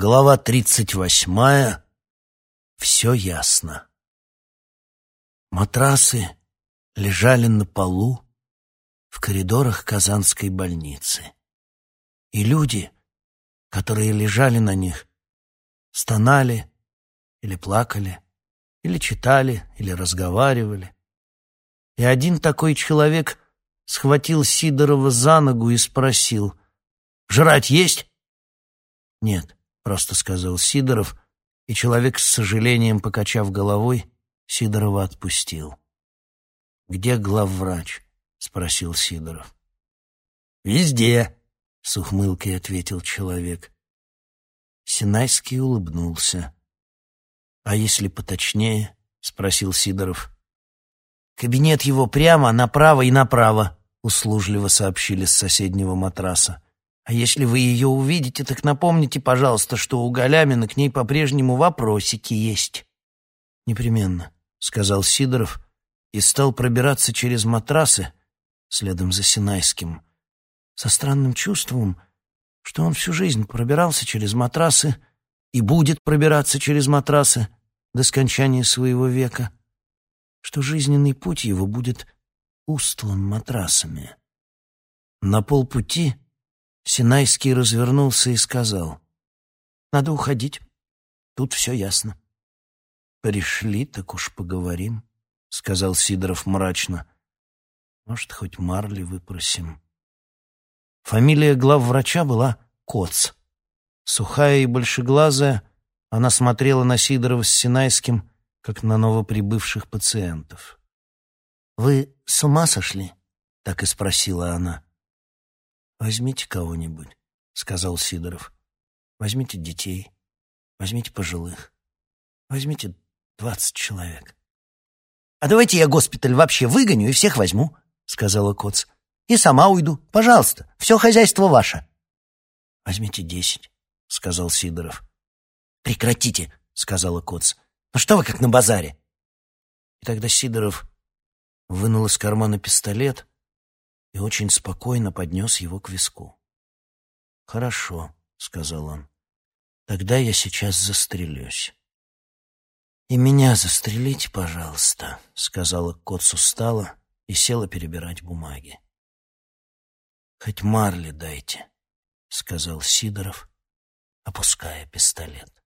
Глава тридцать восьмая. Все ясно. Матрасы лежали на полу в коридорах Казанской больницы. И люди, которые лежали на них, стонали или плакали, или читали, или разговаривали. И один такой человек схватил Сидорова за ногу и спросил, «Жрать есть?» «Нет», — просто сказал Сидоров, и человек с сожалением, покачав головой, Сидорова отпустил. «Где главврач?» — спросил Сидоров. «Везде», — с ухмылкой ответил человек. Синайский улыбнулся. «А если поточнее?» — спросил Сидоров. «Кабинет его прямо, направо и направо», — услужливо сообщили с соседнего матраса. «А если вы ее увидите, так напомните, пожалуйста, что у Галямина к ней по-прежнему вопросики есть». «Непременно», — сказал Сидоров и стал пробираться через матрасы, следом за Синайским, со странным чувством, что он всю жизнь пробирался через матрасы и будет пробираться через матрасы до скончания своего века, что жизненный путь его будет устлан матрасами. На полпути Синайский развернулся и сказал, «Надо уходить, тут все ясно». «Пришли, так уж поговорим», — сказал Сидоров мрачно. Может, хоть Марли выпросим. Фамилия главврача была Коц. Сухая и большеглазая, она смотрела на Сидорова с Синайским, как на новоприбывших пациентов. «Вы с ума сошли?» — так и спросила она. «Возьмите кого-нибудь», — сказал Сидоров. «Возьмите детей, возьмите пожилых, возьмите двадцать человек». «А давайте я госпиталь вообще выгоню и всех возьму», — сказала Коц. «И сама уйду. Пожалуйста, все хозяйство ваше». «Возьмите десять», — сказал Сидоров. «Прекратите», — сказала Коц. «Ну что вы как на базаре?» И тогда Сидоров вынул из кармана пистолет очень спокойно поднес его к виску. «Хорошо», — сказал он. «Тогда я сейчас застрелюсь». «И меня застрелите, пожалуйста», — сказала Коц устало и села перебирать бумаги. «Хоть марли дайте», — сказал Сидоров, опуская пистолет.